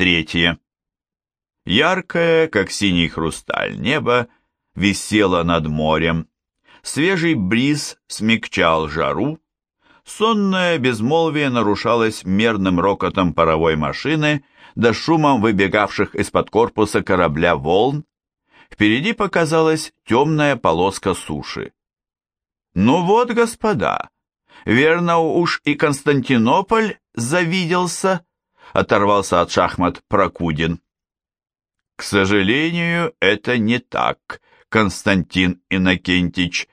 Третье. Яркое, как синий хрусталь, небо висело над морем. Свежий бриз смягчал жару. Сонное безмолвие нарушалось мерным рокотом паровой машины да шумом выбегавших из-под корпуса корабля волн. Впереди показалась темная полоска суши. «Ну вот, господа, верно уж и Константинополь завиделся», оторвался от шахмат Прокудин. К сожалению, это не так, Константин Иннокентич.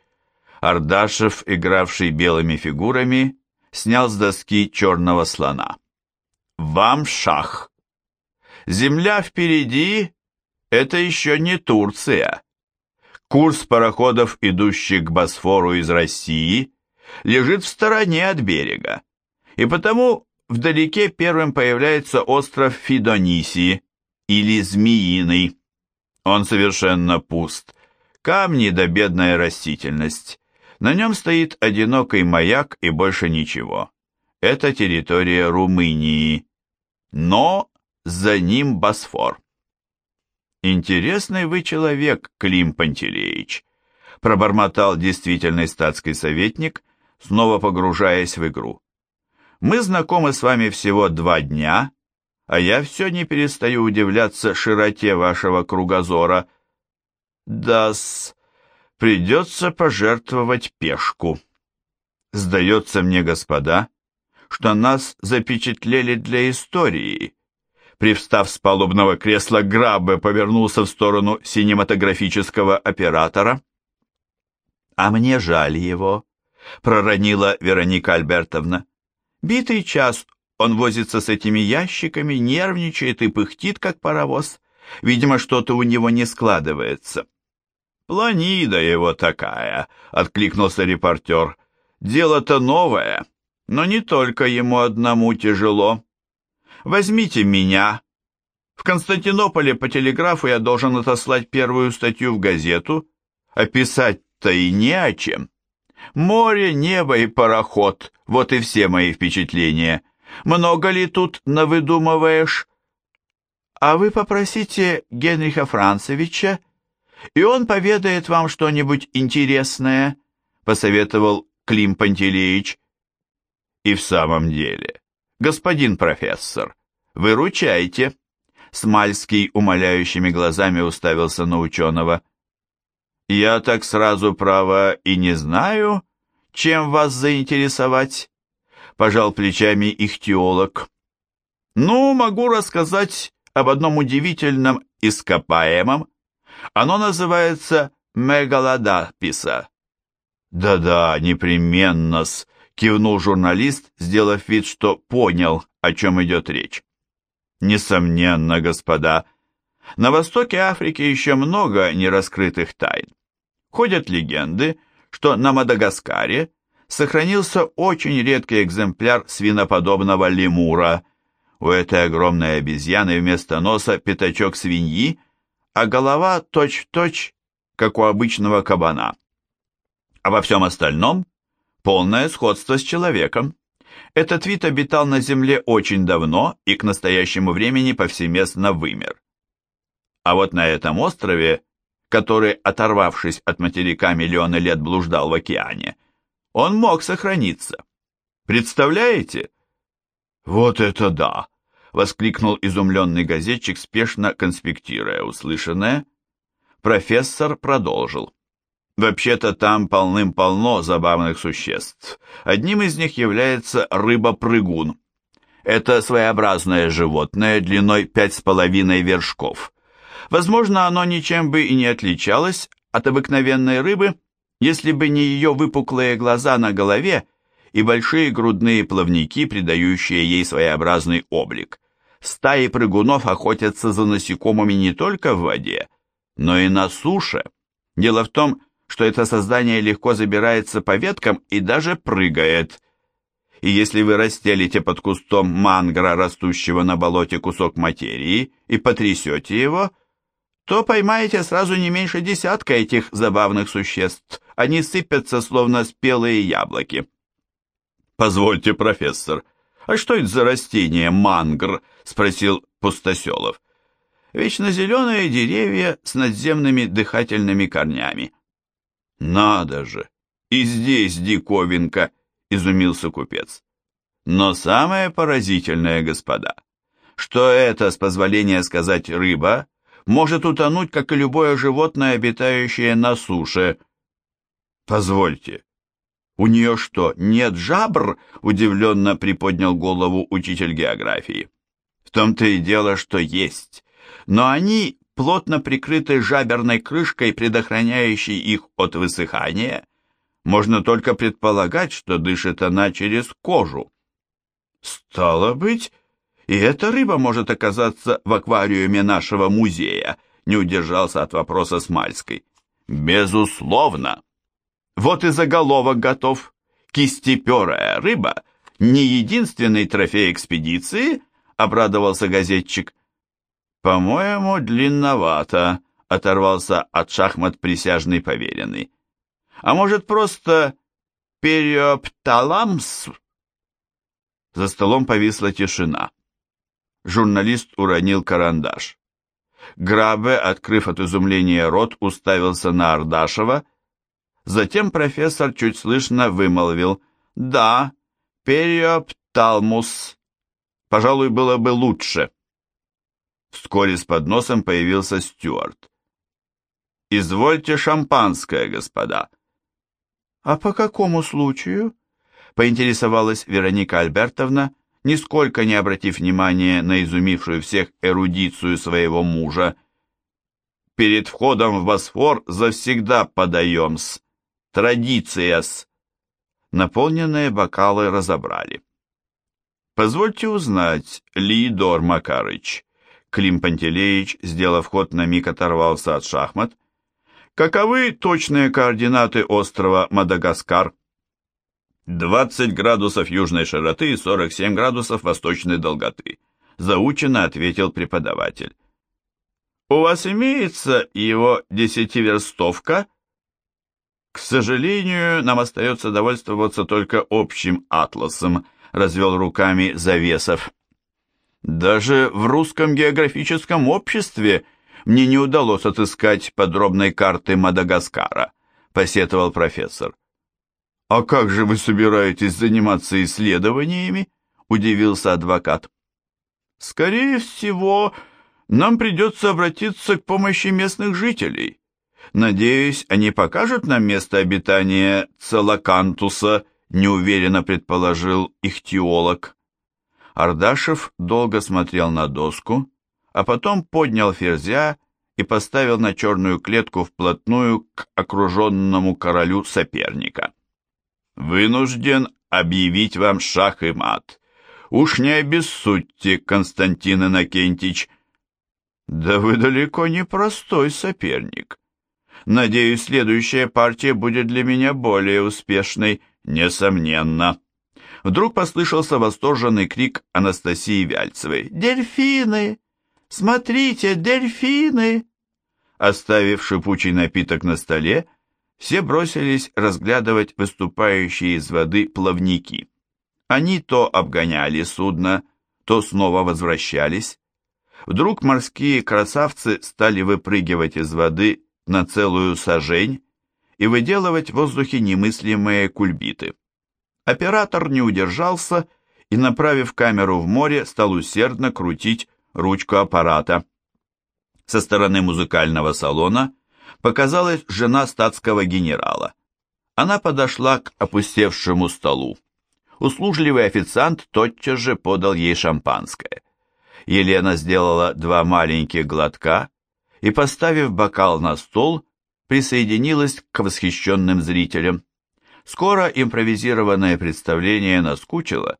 Ардашев, игравший белыми фигурами, снял с доски черного слона. Вам шах. Земля впереди — это еще не Турция. Курс пароходов, идущих к Босфору из России, лежит в стороне от берега, и потому Вдалеке первым появляется остров Фидонисии или Змеиный. Он совершенно пуст. Камни да бедная растительность. На нем стоит одинокий маяк и больше ничего. Это территория Румынии. Но за ним Босфор. «Интересный вы человек, Клим Пантелеич», пробормотал действительный статский советник, снова погружаясь в игру. Мы знакомы с вами всего два дня, а я все не перестаю удивляться широте вашего кругозора. Да-с, придется пожертвовать пешку. Сдается мне, господа, что нас запечатлели для истории. Привстав с палубного кресла, Граббе повернулся в сторону синематографического оператора. «А мне жаль его», — проронила Вероника Альбертовна. Битый час он возится с этими ящиками, нервничает и пыхтит, как паровоз. Видимо, что-то у него не складывается. «Планида его такая», — откликнулся репортер. «Дело-то новое, но не только ему одному тяжело. Возьмите меня. В Константинополе по телеграфу я должен отослать первую статью в газету, а писать-то и не о чем». Море, небо и пароход — вот и все мои впечатления. Много ли тут навыдумываешь? А вы попросите Генриха Францевича, и он поведает вам что-нибудь интересное, — посоветовал Клим Пантелеич. И в самом деле, господин профессор, выручайте. Смальский умоляющими глазами уставился на ученого. «Я так сразу, право, и не знаю, чем вас заинтересовать», — пожал плечами ихтиолог. «Ну, могу рассказать об одном удивительном ископаемом. Оно называется мегалодаписа». «Да-да, непременно-с», — кивнул журналист, сделав вид, что понял, о чем идет речь. «Несомненно, господа, на востоке Африки еще много нераскрытых тайн. Ходят легенды, что на Мадагаскаре сохранился очень редкий экземпляр свиноподобного лемура. У этой огромной обезьяны вместо носа пятачок свиньи, а голова точь-в-точь, -точь, как у обычного кабана. А во всем остальном полное сходство с человеком. Этот вид обитал на Земле очень давно и к настоящему времени повсеместно вымер. А вот на этом острове который, оторвавшись от материка миллионы лет блуждал в океане, он мог сохраниться. Представляете? Вот это да! Воскликнул изумленный газетчик, спешно конспектируя услышанное. Профессор продолжил. Вообще-то там полным-полно забавных существ. Одним из них является рыба-прыгун. Это своеобразное животное длиной пять с половиной вершков. Возможно, оно ничем бы и не отличалось от обыкновенной рыбы, если бы не ее выпуклые глаза на голове и большие грудные плавники, придающие ей своеобразный облик. Стаи прыгунов охотятся за насекомыми не только в воде, но и на суше. Дело в том, что это создание легко забирается по веткам и даже прыгает. И если вы расстелите под кустом мангра, растущего на болоте, кусок материи и потрясете его – то поймаете сразу не меньше десятка этих забавных существ. Они сыпятся, словно спелые яблоки. «Позвольте, профессор, а что это за растение мангр?» — спросил пустоселов. Вечно зеленые деревья с надземными дыхательными корнями. Надо же! И здесь диковинка, изумился купец. Но самое поразительное, господа, что это, с позволения сказать, рыба, может утонуть, как и любое животное, обитающее на суше. Позвольте, у нее что, нет жабр? Удивленно приподнял голову учитель географии. В том-то и дело, что есть, но они плотно прикрыты жаберной крышкой, предохраняющей их от высыхания. Можно только предполагать, что дышит она через кожу. Стало быть, и эта рыба может оказаться в аквариуме нашего музея, не удержался от вопроса Смальской. Безусловно. Вот и заголовок готов. Кистеперая рыба — не единственный трофей экспедиции, обрадовался газетчик. По-моему, длинновато, оторвался от шахмат присяжный поверенный. А может, просто периопталамс? За столом повисла тишина. Журналист уронил карандаш. Грабе, открыв от изумления рот, уставился на Ардашева. Затем профессор чуть слышно вымолвил «Да, периопталмус. Пожалуй, было бы лучше». Вскоре с подносом появился Стюарт. «Извольте шампанское, господа». «А по какому случаю?» — поинтересовалась Вероника Альбертовна, нисколько не обратив внимания на изумившую всех эрудицию своего мужа. «Перед входом в Босфор завсегда подаем-с. Традиция-с». Наполненные бокалы разобрали. «Позвольте узнать, Лидор Макарыч». Клим Пантелеич, сделав ход, на миг оторвался от шахмат. «Каковы точные координаты острова Мадагаскар?» 20 градусов южной широты и 47 градусов восточной долготы, заучено ответил преподаватель. У вас имеется его десятиверстовка? К сожалению, нам остается довольствоваться только общим атласом, развел руками Завесов. Даже в русском географическом обществе мне не удалось отыскать подробной карты Мадагаскара, посетовал профессор. «А как же вы собираетесь заниматься исследованиями?» – удивился адвокат. «Скорее всего, нам придется обратиться к помощи местных жителей. Надеюсь, они покажут нам место обитания Целакантуса», – неуверенно предположил ихтиолог. Ардашев долго смотрел на доску, а потом поднял ферзя и поставил на черную клетку вплотную к окруженному королю соперника. Вынужден объявить вам шах и мат. Уж не обессудьте, Константин Иннокентич. Да вы далеко не простой соперник. Надеюсь, следующая партия будет для меня более успешной, несомненно. Вдруг послышался восторженный крик Анастасии Вяльцевой. «Дельфины! Смотрите, дельфины!» Оставив шипучий напиток на столе, все бросились разглядывать выступающие из воды плавники. Они то обгоняли судно, то снова возвращались. Вдруг морские красавцы стали выпрыгивать из воды на целую сажень и выделывать в воздухе немыслимые кульбиты. Оператор не удержался и, направив камеру в море, стал усердно крутить ручку аппарата. Со стороны музыкального салона показалась жена статского генерала. Она подошла к опустевшему столу. Услужливый официант тотчас же подал ей шампанское. Елена сделала два маленьких глотка и, поставив бокал на стол, присоединилась к восхищенным зрителям. Скоро импровизированное представление наскучило,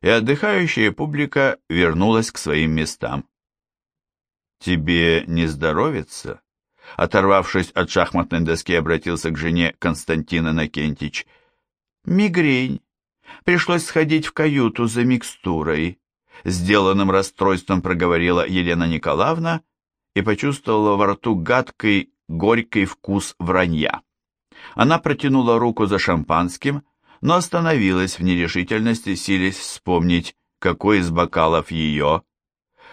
и отдыхающая публика вернулась к своим местам. «Тебе не здоровится?» Оторвавшись от шахматной доски, обратился к жене Константина Накентич. «Мигрень. Пришлось сходить в каюту за микстурой». Сделанным расстройством проговорила Елена Николаевна и почувствовала во рту гадкий, горький вкус вранья. Она протянула руку за шампанским, но остановилась в нерешительности, силясь вспомнить, какой из бокалов ее.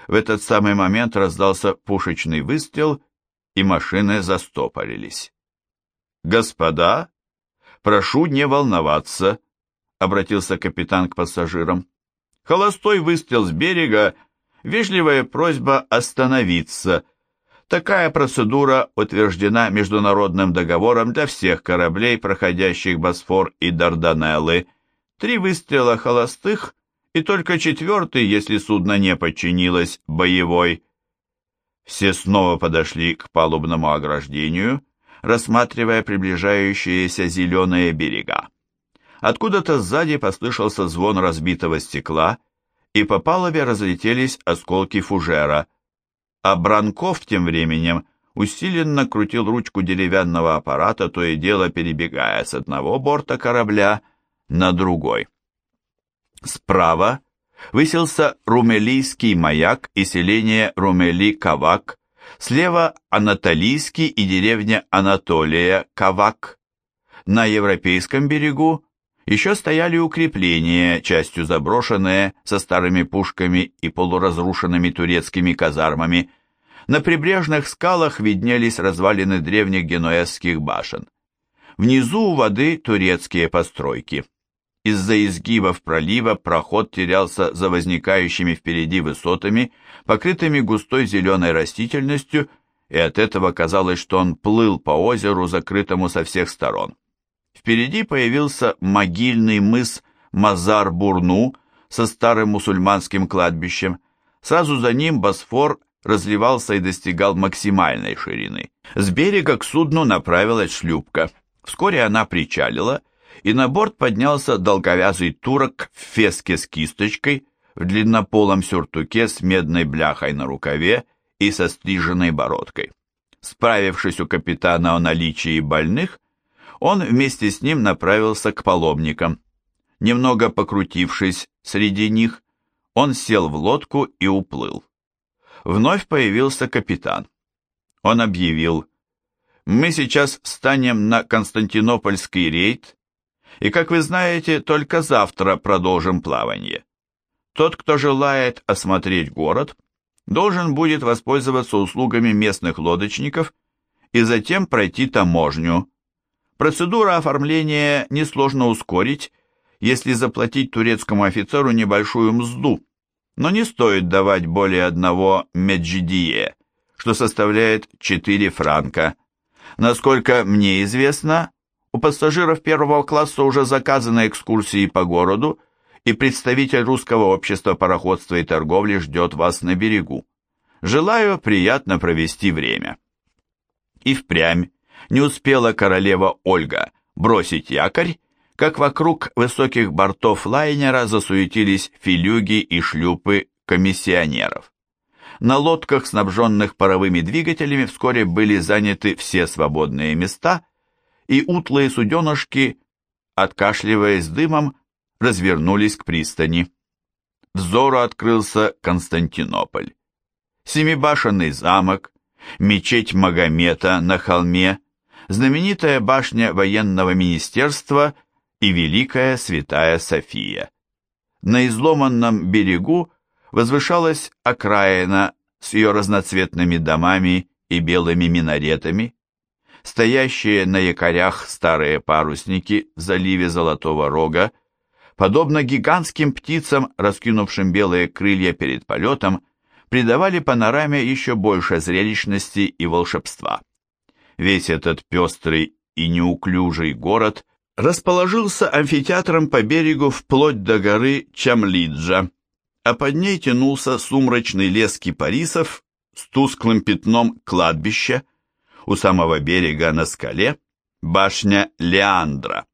В этот самый момент раздался пушечный выстрел, и машины застопорились. «Господа, прошу не волноваться», — обратился капитан к пассажирам. «Холостой выстрел с берега, вежливая просьба остановиться. Такая процедура утверждена международным договором для всех кораблей, проходящих Босфор и Дарданеллы. Три выстрела холостых и только четвертый, если судно не подчинилось, боевой. Все снова подошли к палубному ограждению, рассматривая приближающиеся зеленые берега. Откуда-то сзади послышался звон разбитого стекла, и по палубе разлетелись осколки фужера, а Бранков тем временем усиленно крутил ручку деревянного аппарата, то и дело перебегая с одного борта корабля на другой. Справа высился Румелийский маяк и селение Румели-Кавак, слева Анатолийский и деревня Анатолия-Кавак. На европейском берегу еще стояли укрепления, частью заброшенные, со старыми пушками и полуразрушенными турецкими казармами. На прибрежных скалах виднелись развалины древних генуэзских башен. Внизу у воды турецкие постройки. Из-за изгибов пролива проход терялся за возникающими впереди высотами, покрытыми густой зеленой растительностью, и от этого казалось, что он плыл по озеру, закрытому со всех сторон. Впереди появился могильный мыс Мазар-Бурну со старым мусульманским кладбищем. Сразу за ним Босфор разливался и достигал максимальной ширины. С берега к судну направилась шлюпка. Вскоре она причалила, и на борт поднялся долговязый турок в феске с кисточкой, в длиннополом сюртуке с медной бляхой на рукаве и со стриженной бородкой. Справившись у капитана о наличии больных, он вместе с ним направился к паломникам. Немного покрутившись среди них, он сел в лодку и уплыл. Вновь появился капитан. Он объявил, «Мы сейчас встанем на Константинопольский рейд и, как вы знаете, только завтра продолжим плавание. Тот, кто желает осмотреть город, должен будет воспользоваться услугами местных лодочников и затем пройти таможню. Процедура оформления несложно ускорить, если заплатить турецкому офицеру небольшую мзду, но не стоит давать более одного меджидие, что составляет 4 франка. Насколько мне известно, у пассажиров первого класса уже заказаны экскурсии по городу, и представитель русского общества пароходства и торговли ждет вас на берегу. Желаю приятно провести время. И впрямь не успела королева Ольга бросить якорь, как вокруг высоких бортов лайнера засуетились филюги и шлюпы комиссионеров. На лодках, снабженных паровыми двигателями, вскоре были заняты все свободные места – и утлые суденышки, откашливаясь дымом, развернулись к пристани. Взору открылся Константинополь. Семибашенный замок, мечеть Магомета на холме, знаменитая башня военного министерства и Великая Святая София. На изломанном берегу возвышалась окраина с ее разноцветными домами и белыми минаретами, стоящие на якорях старые парусники в заливе Золотого Рога, подобно гигантским птицам, раскинувшим белые крылья перед полетом, придавали панораме еще больше зрелищности и волшебства. Весь этот пестрый и неуклюжий город расположился амфитеатром по берегу вплоть до горы Чамлиджа, а под ней тянулся сумрачный лес кипарисов с тусклым пятном кладбища, у самого берега на скале башня Леандра.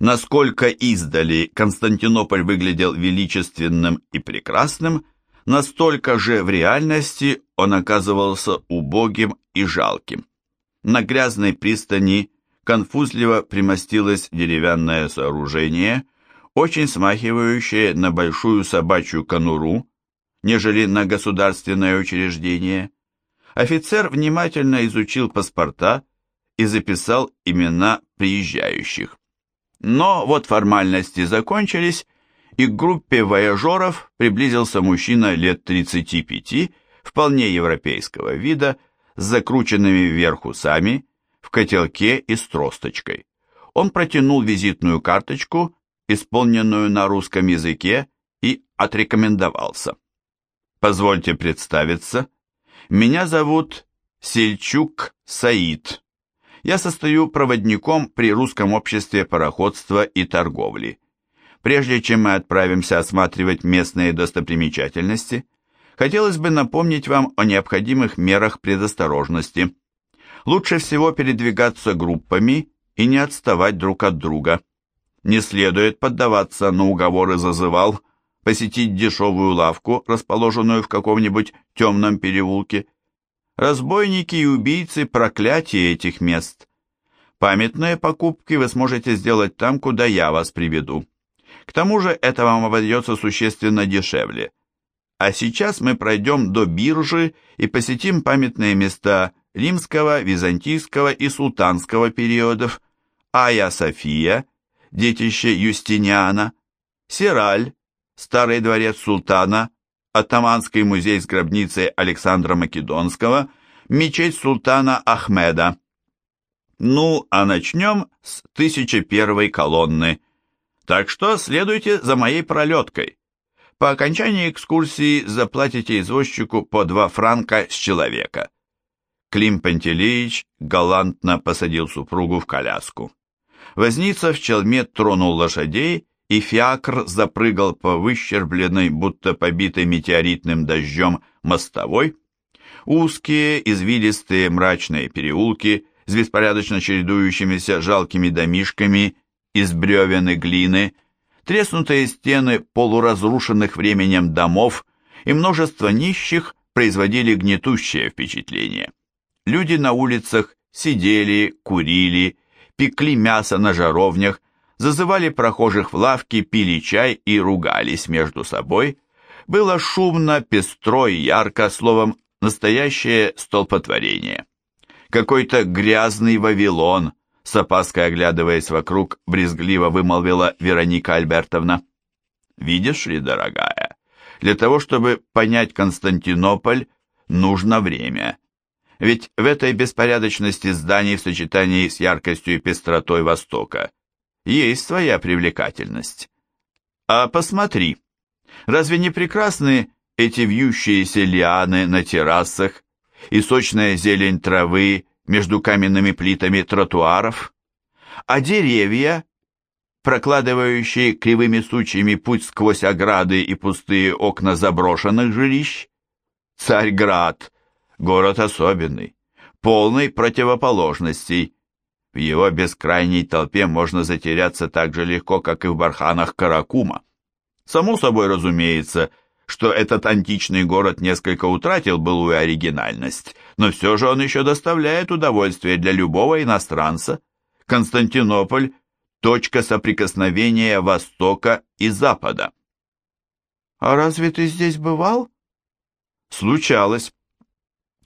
Насколько издали Константинополь выглядел величественным и прекрасным, настолько же в реальности он оказывался убогим и жалким. На грязной пристани конфузливо примостилось деревянное сооружение, очень смахивающее на большую собачью конуру, нежели на государственное учреждение. Офицер внимательно изучил паспорта и записал имена приезжающих. Но вот формальности закончились, и к группе вояжеров приблизился мужчина лет 35, вполне европейского вида, с закрученными вверх усами, в котелке и с тросточкой. Он протянул визитную карточку, исполненную на русском языке, и отрекомендовался. «Позвольте представиться. Меня зовут Сельчук Саид. Я состою проводником при Русском обществе пароходства и торговли. Прежде чем мы отправимся осматривать местные достопримечательности, хотелось бы напомнить вам о необходимых мерах предосторожности. Лучше всего передвигаться группами и не отставать друг от друга. Не следует поддаваться на уговоры зазывал, посетить дешевую лавку, расположенную в каком-нибудь темном переулке. Разбойники и убийцы – проклятие этих мест. Памятные покупки вы сможете сделать там, куда я вас приведу. К тому же это вам обойдется существенно дешевле. А сейчас мы пройдем до биржи и посетим памятные места римского, византийского и султанского периодов, Ая София, детище Юстиниана, Сираль, старый дворец султана, Оттаманский музей с гробницей Александра Македонского, мечеть султана Ахмеда. Ну, а начнем с 1001 колонны – так что следуйте за моей пролеткой. По окончании экскурсии заплатите извозчику по два франка с человека. Клим Пантелеич галантно посадил супругу в коляску. Возница в челме тронул лошадей, и фиакр запрыгал по выщербленной, будто побитой метеоритным дождем, мостовой. Узкие, извилистые мрачные переулки с беспорядочно чередующимися жалкими домишками из бревен и глины, треснутые стены полуразрушенных временем домов и множество нищих производили гнетущее впечатление. Люди на улицах сидели, курили, пекли мясо на жаровнях, зазывали прохожих в лавки, пили чай и ругались между собой. Было шумно, пестро и ярко, словом, настоящее столпотворение. Какой-то грязный Вавилон, с опаской оглядываясь вокруг, брезгливо вымолвила Вероника Альбертовна. «Видишь ли, дорогая, для того, чтобы понять Константинополь, нужно время. Ведь в этой беспорядочности зданий в сочетании с яркостью и пестротой Востока есть своя привлекательность. А посмотри, разве не прекрасны эти вьющиеся лианы на террасах и сочная зелень травы между каменными плитами тротуаров, а деревья, прокладывающие кривыми сучьями путь сквозь ограды и пустые окна заброшенных жилищ. Царьград, город особенный, полный противоположностей. В его бескрайней толпе можно затеряться так же легко, как и в барханах Каракума. Само собой разумеется, что этот античный город несколько утратил былую оригинальность, но все же он еще доставляет удовольствие для любого иностранца. Константинополь – точка соприкосновения Востока и Запада. «А разве ты здесь бывал?» «Случалось.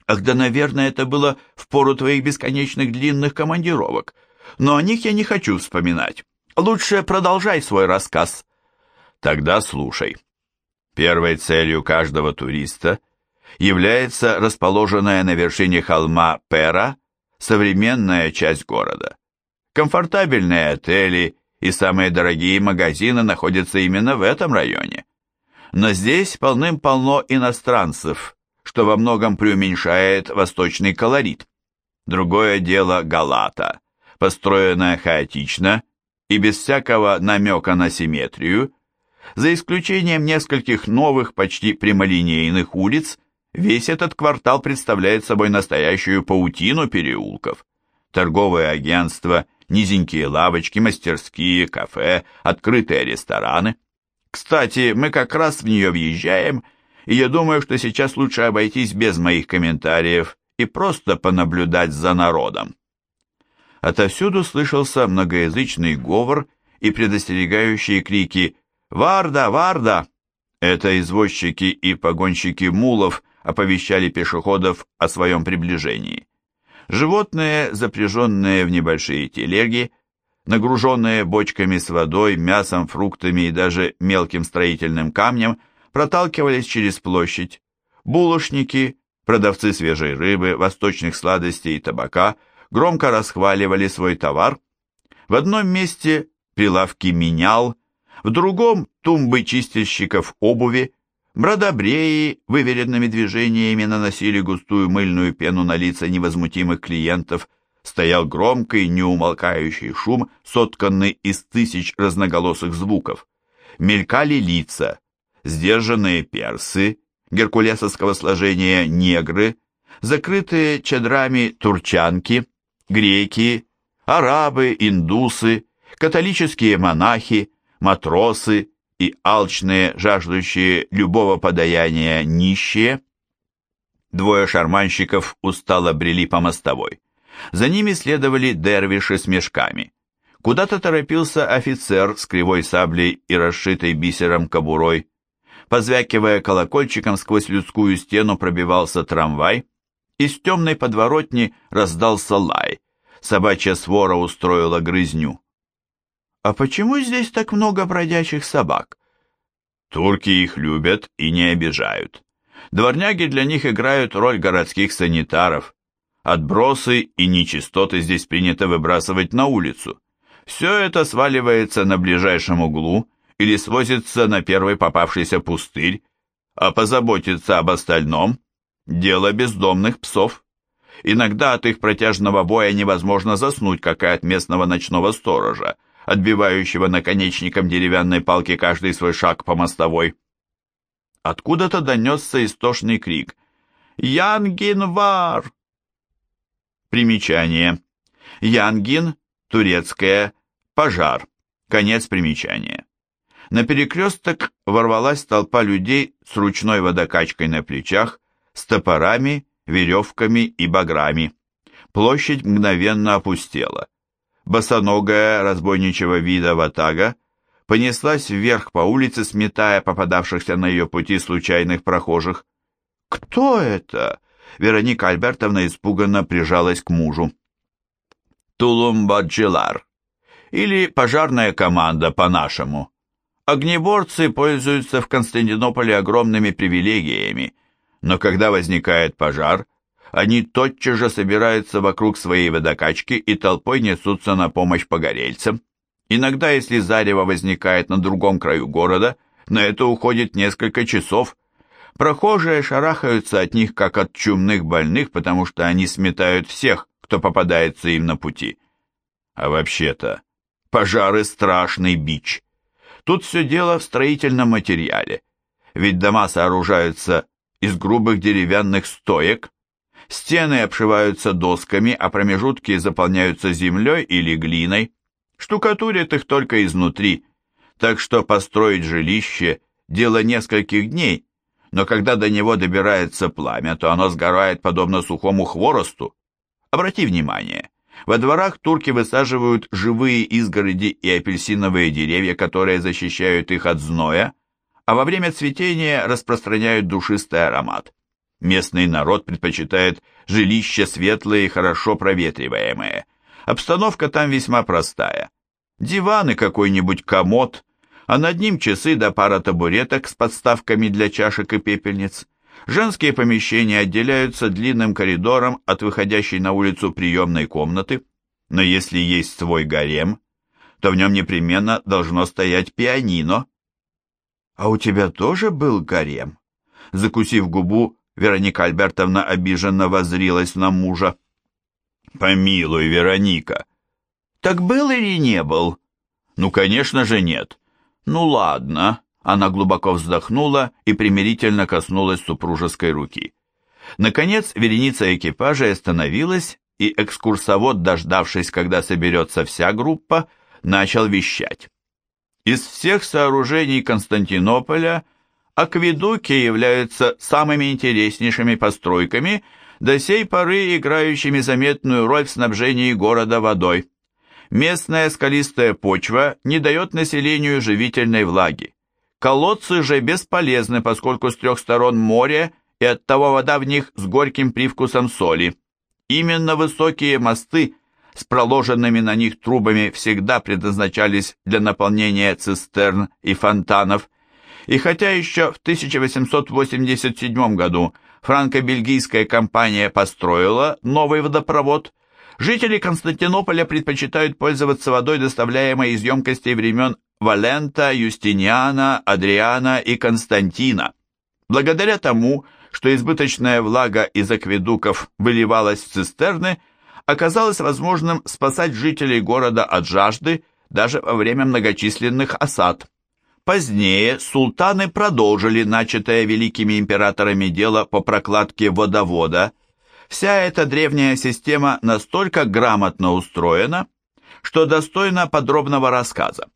Ах да, наверное, это было в пору твоих бесконечных длинных командировок, но о них я не хочу вспоминать. Лучше продолжай свой рассказ». «Тогда слушай». Первой целью каждого туриста является расположенная на вершине холма Пера современная часть города. Комфортабельные отели и самые дорогие магазины находятся именно в этом районе. Но здесь полным-полно иностранцев, что во многом преуменьшает восточный колорит. Другое дело Галата, построенная хаотично и без всякого намека на симметрию, за исключением нескольких новых, почти прямолинейных улиц, весь этот квартал представляет собой настоящую паутину переулков. Торговые агентства, низенькие лавочки, мастерские, кафе, открытые рестораны. Кстати, мы как раз в нее въезжаем, и я думаю, что сейчас лучше обойтись без моих комментариев и просто понаблюдать за народом. Отовсюду слышался многоязычный говор и предостерегающие крики «Варда! Варда!» Это извозчики и погонщики мулов оповещали пешеходов о своем приближении. Животные, запряженные в небольшие телеги, нагруженные бочками с водой, мясом, фруктами и даже мелким строительным камнем, проталкивались через площадь. Булочники, продавцы свежей рыбы, восточных сладостей и табака громко расхваливали свой товар. В одном месте прилавки менял, в другом тумбы чистильщиков обуви, бродобреи выверенными движениями наносили густую мыльную пену на лица невозмутимых клиентов, стоял громкий, неумолкающий шум, сотканный из тысяч разноголосых звуков. Мелькали лица, сдержанные персы, геркулесовского сложения негры, закрытые чадрами турчанки, греки, арабы, индусы, католические монахи, матросы и алчные, жаждущие любого подаяния нищие. Двое шарманщиков устало брели по мостовой. За ними следовали дервиши с мешками. Куда-то торопился офицер с кривой саблей и расшитой бисером кобурой. Позвякивая колокольчиком сквозь людскую стену пробивался трамвай. Из темной подворотни раздался лай. Собачья свора устроила грызню. «А почему здесь так много бродячих собак?» Турки их любят и не обижают. Дворняги для них играют роль городских санитаров. Отбросы и нечистоты здесь принято выбрасывать на улицу. Все это сваливается на ближайшем углу или свозится на первый попавшийся пустырь, а позаботиться об остальном – дело бездомных псов. Иногда от их протяжного боя невозможно заснуть, как и от местного ночного сторожа, отбивающего наконечником деревянной палки каждый свой шаг по мостовой. Откуда-то донесся истошный крик «Янгинвар!» Примечание. Янгин, турецкая, пожар. Конец примечания. На перекресток ворвалась толпа людей с ручной водокачкой на плечах, с топорами, веревками и баграми. Площадь мгновенно опустела. Босоногая разбойничего вида ватага понеслась вверх по улице, сметая попадавшихся на ее пути случайных прохожих. «Кто это?» Вероника Альбертовна испуганно прижалась к мужу. Тулумбаджилар. Или пожарная команда по-нашему. Огнеборцы пользуются в Константинополе огромными привилегиями, но когда возникает пожар, они тотчас же собираются вокруг своей водокачки и толпой несутся на помощь погорельцам. Иногда, если зарево возникает на другом краю города, на это уходит несколько часов, Прохожие шарахаются от них, как от чумных больных, потому что они сметают всех, кто попадается им на пути. А вообще-то, пожары – страшный бич. Тут все дело в строительном материале. Ведь дома сооружаются из грубых деревянных стоек, стены обшиваются досками, а промежутки заполняются землей или глиной. Штукатурят их только изнутри, так что построить жилище – дело нескольких дней – но когда до него добирается пламя, то оно сгорает подобно сухому хворосту. Обрати внимание, во дворах турки высаживают живые изгороди и апельсиновые деревья, которые защищают их от зноя, а во время цветения распространяют душистый аромат. Местный народ предпочитает жилища светлые и хорошо проветриваемые. Обстановка там весьма простая. Диван и какой-нибудь комод – а над ним часы да пара табуреток с подставками для чашек и пепельниц. Женские помещения отделяются длинным коридором от выходящей на улицу приемной комнаты, но если есть свой гарем, то в нем непременно должно стоять пианино. «А у тебя тоже был гарем?» Закусив губу, Вероника Альбертовна обиженно возрилась на мужа. «Помилуй, Вероника!» «Так был или не был?» «Ну, конечно же, нет. «Ну ладно», — она глубоко вздохнула и примирительно коснулась супружеской руки. Наконец вереница экипажа остановилась, и экскурсовод, дождавшись, когда соберется вся группа, начал вещать. Из всех сооружений Константинополя акведуки являются самыми интереснейшими постройками, до сей поры играющими заметную роль в снабжении города водой. Местная скалистая почва не дает населению живительной влаги. Колодцы же бесполезны, поскольку с трех сторон море, и оттого вода в них с горьким привкусом соли. Именно высокие мосты с проложенными на них трубами всегда предназначались для наполнения цистерн и фонтанов, и хотя еще в 1887 году франко-бельгийская компания построила новый водопровод, жители Константинополя предпочитают пользоваться водой, доставляемой из емкостей времен Валента, Юстиниана, Адриана и Константина. Благодаря тому, что избыточная влага из акведуков выливалась в цистерны, оказалось возможным спасать жителей города от жажды даже во время многочисленных осад. Позднее султаны продолжили начатое великими императорами дело по прокладке водовода. Вся эта древняя система настолько грамотно устроена, что достойна подробного рассказа.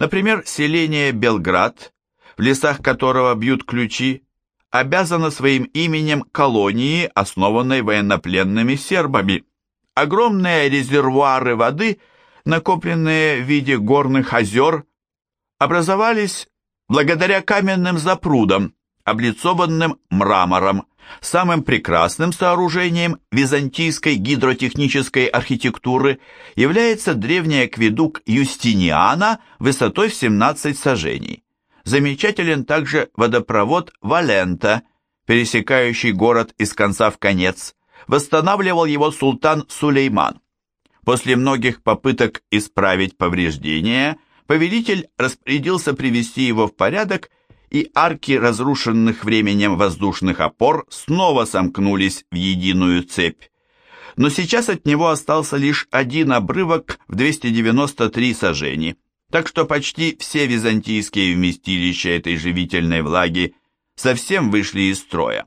Например, селение Белград, в лесах которого бьют ключи, обязано своим именем колонии, основанной военнопленными сербами. Огромные резервуары воды, накопленные в виде горных озер, образовались благодаря каменным запрудам, облицованным мрамором, самым прекрасным сооружением византийской гидротехнической архитектуры является древний акведук Юстиниана высотой в 17 сажений. Замечателен также водопровод Валента, пересекающий город из конца в конец. Восстанавливал его султан Сулейман. После многих попыток исправить повреждения – повелитель распорядился привести его в порядок, и арки разрушенных временем воздушных опор снова сомкнулись в единую цепь. Но сейчас от него остался лишь один обрывок в 293 сажени, так что почти все византийские вместилища этой живительной влаги совсем вышли из строя.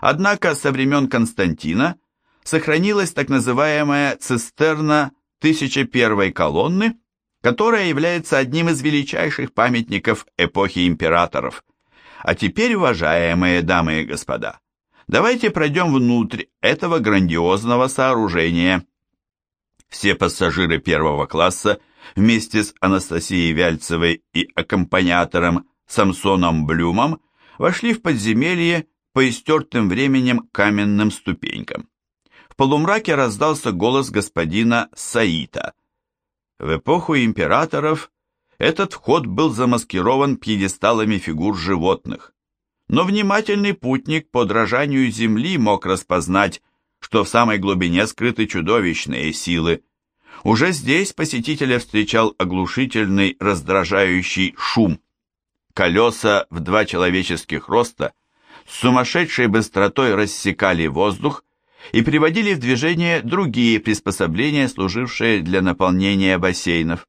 Однако со времен Константина сохранилась так называемая цистерна 1001 колонны, которая является одним из величайших памятников эпохи императоров. А теперь, уважаемые дамы и господа, давайте пройдем внутрь этого грандиозного сооружения. Все пассажиры первого класса вместе с Анастасией Вяльцевой и аккомпаниатором Самсоном Блюмом вошли в подземелье по истертым временем каменным ступенькам. В полумраке раздался голос господина Саита – в эпоху императоров этот вход был замаскирован пьедесталами фигур животных. Но внимательный путник по дрожанию земли мог распознать, что в самой глубине скрыты чудовищные силы. Уже здесь посетителя встречал оглушительный, раздражающий шум. Колеса в два человеческих роста с сумасшедшей быстротой рассекали воздух, и приводили в движение другие приспособления, служившие для наполнения бассейнов.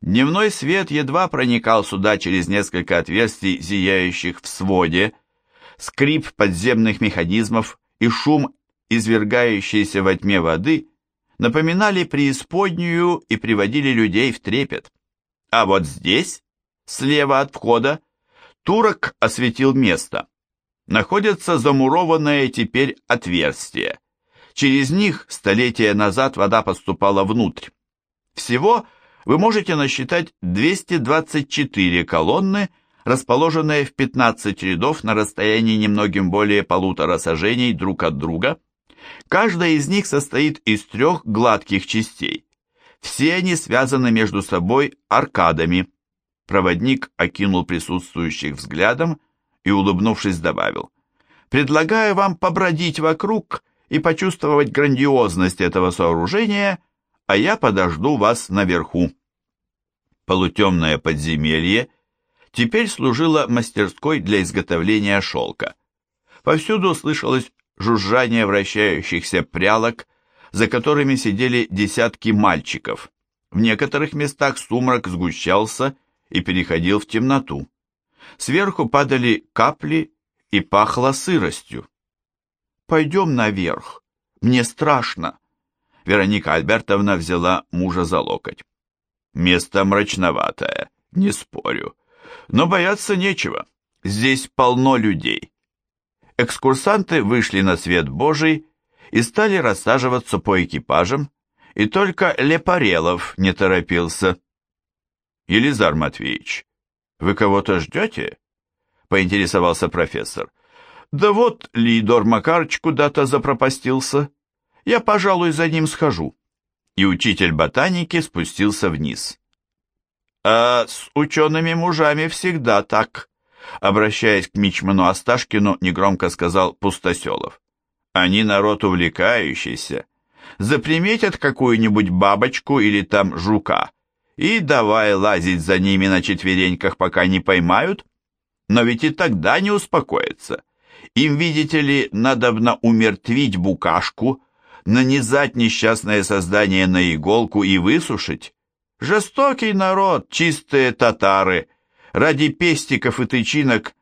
Дневной свет едва проникал сюда через несколько отверстий, зияющих в своде, скрип подземных механизмов и шум, извергающийся во тьме воды, напоминали преисподнюю и приводили людей в трепет. А вот здесь, слева от входа, турок осветил место находятся замурованные теперь отверстия. Через них столетия назад вода поступала внутрь. Всего вы можете насчитать 224 колонны, расположенные в 15 рядов на расстоянии немногим более полутора сажений друг от друга. Каждая из них состоит из трех гладких частей. Все они связаны между собой аркадами. Проводник окинул присутствующих взглядом и, улыбнувшись, добавил, «Предлагаю вам побродить вокруг и почувствовать грандиозность этого сооружения, а я подожду вас наверху». Полутемное подземелье теперь служило мастерской для изготовления шелка. Повсюду слышалось жужжание вращающихся прялок, за которыми сидели десятки мальчиков. В некоторых местах сумрак сгущался и переходил в темноту. Сверху падали капли и пахло сыростью. «Пойдем наверх. Мне страшно». Вероника Альбертовна взяла мужа за локоть. «Место мрачноватое, не спорю. Но бояться нечего. Здесь полно людей». Экскурсанты вышли на свет Божий и стали рассаживаться по экипажам, и только Лепарелов не торопился. «Елизар Матвеевич, «Вы кого-то ждете?» — поинтересовался профессор. «Да вот Лидор Макарыч куда-то запропастился. Я, пожалуй, за ним схожу». и учитель ботаники спустился вниз. «А с учеными мужами всегда так», — обращаясь к Мичману Осташкину, негромко сказал Пустоселов. «Они народ увлекающийся. Заприметят какую-нибудь бабочку или там жука, и давай лазить за ними на четвереньках, пока не поймают. Но ведь и тогда не успокоятся. Им, видите ли, надобно умертвить букашку, нанизать несчастное создание на иголку и высушить. Жестокий народ, чистые татары, ради пестиков и тычинок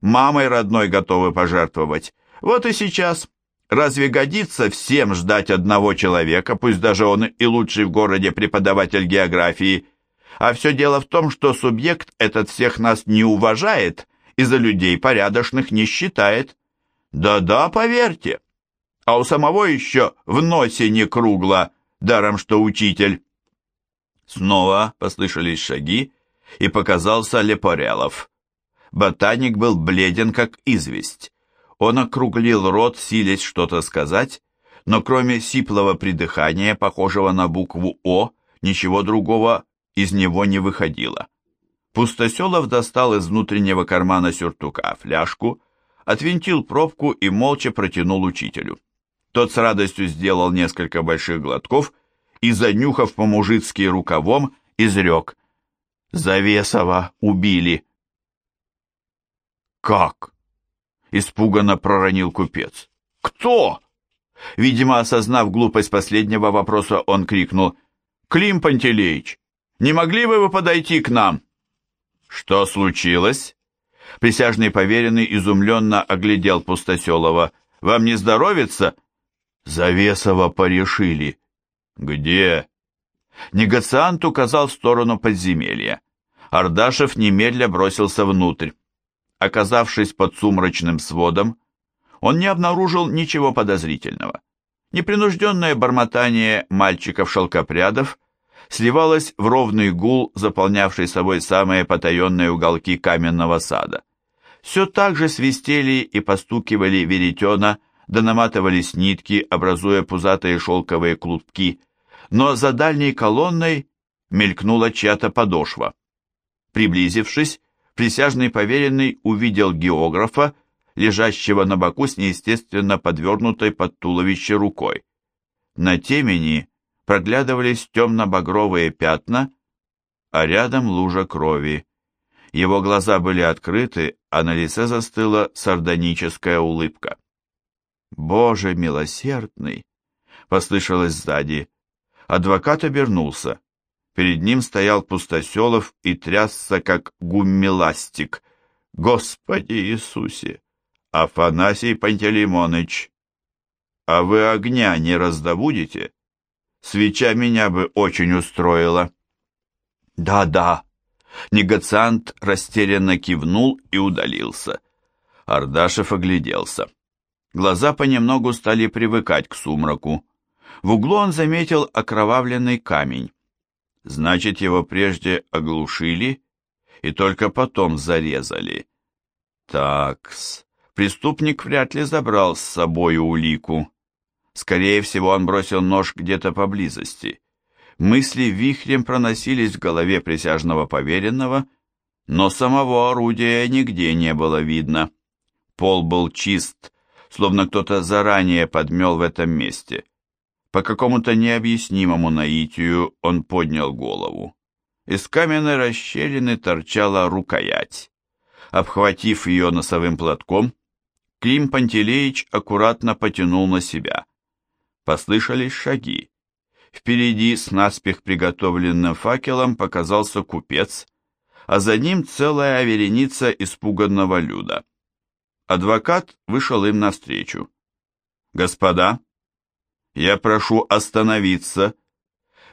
мамой родной готовы пожертвовать. Вот и сейчас. Разве годится всем ждать одного человека, пусть даже он и лучший в городе преподаватель географии? А все дело в том, что субъект этот всех нас не уважает и за людей порядочных не считает. Да-да, поверьте. А у самого еще в носе не кругло, даром что учитель. Снова послышались шаги, и показался Лепорелов. Ботаник был бледен, как известь. Он округлил рот, силясь что-то сказать, но кроме сиплого придыхания, похожего на букву «О», ничего другого из него не выходило. Пустоселов достал из внутреннего кармана сюртука фляжку, отвинтил пробку и молча протянул учителю. Тот с радостью сделал несколько больших глотков и, занюхав по-мужицки рукавом, изрек. «Завесова убили». «Как?» — испуганно проронил купец. «Кто?» Видимо, осознав глупость последнего вопроса, он крикнул. «Клим Пантелеич, не могли бы вы подойти к нам?» «Что случилось?» Присяжный поверенный изумленно оглядел Пустоселова. «Вам не здоровится?» «Завесово порешили». «Где?» Негациант указал в сторону подземелья. Ардашев немедля бросился внутрь. Оказавшись под сумрачным сводом, он не обнаружил ничего подозрительного. Непринужденное бормотание мальчиков-шелкопрядов сливалось в ровный гул, заполнявший собой самые потаенные уголки каменного сада. Все так же свистели и постукивали веретена, да наматывались нитки, образуя пузатые шелковые клубки, но за дальней колонной мелькнула чья-то подошва. Приблизившись, присяжный поверенный увидел географа, лежащего на боку с неестественно подвернутой под туловище рукой. На темени проглядывались темно-багровые пятна, а рядом лужа крови. Его глаза были открыты, а на лице застыла сардоническая улыбка. «Боже милосердный!» — послышалось сзади. Адвокат обернулся. Перед ним стоял Пустоселов и трясся, как гуммиластик. «Господи Иисусе! Афанасий Пантелеймоныч! А вы огня не раздобудете?» Свеча меня бы очень устроила. Да-да. Негациант растерянно кивнул и удалился. Ардашев огляделся. Глаза понемногу стали привыкать к сумраку. В углу он заметил окровавленный камень. Значит, его прежде оглушили и только потом зарезали. Такс, преступник вряд ли забрал с собой улику. Скорее всего, он бросил нож где-то поблизости. Мысли вихрем проносились в голове присяжного поверенного, но самого орудия нигде не было видно. Пол был чист, словно кто-то заранее подмел в этом месте. По какому-то необъяснимому наитию он поднял голову. Из каменной расщелины торчала рукоять. Обхватив ее носовым платком, Клим Пантелеич аккуратно потянул на себя. Послышались шаги. Впереди с наспех приготовленным факелом показался купец, а за ним целая вереница испуганного люда. Адвокат вышел им навстречу. «Господа, я прошу остановиться.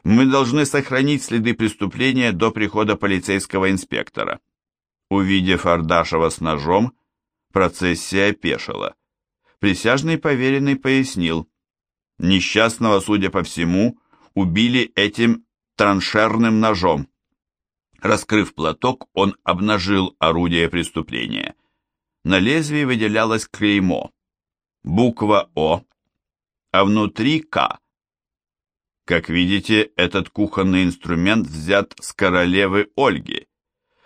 Мы должны сохранить следы преступления до прихода полицейского инспектора». Увидев Ардашева с ножом, процессия опешила. Присяжный поверенный пояснил. Несчастного, судя по всему, убили этим траншерным ножом. Раскрыв платок, он обнажил орудие преступления. На лезвии выделялось клеймо. Буква О, а внутри К. Как видите, этот кухонный инструмент взят с королевы Ольги,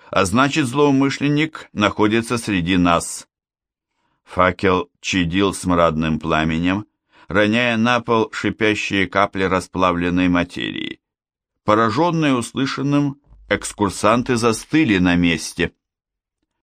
а значит, злоумышленник находится среди нас. Факел чадил смрадным пламенем, роняя на пол шипящие капли расплавленной материи. Пораженные услышанным, экскурсанты застыли на месте –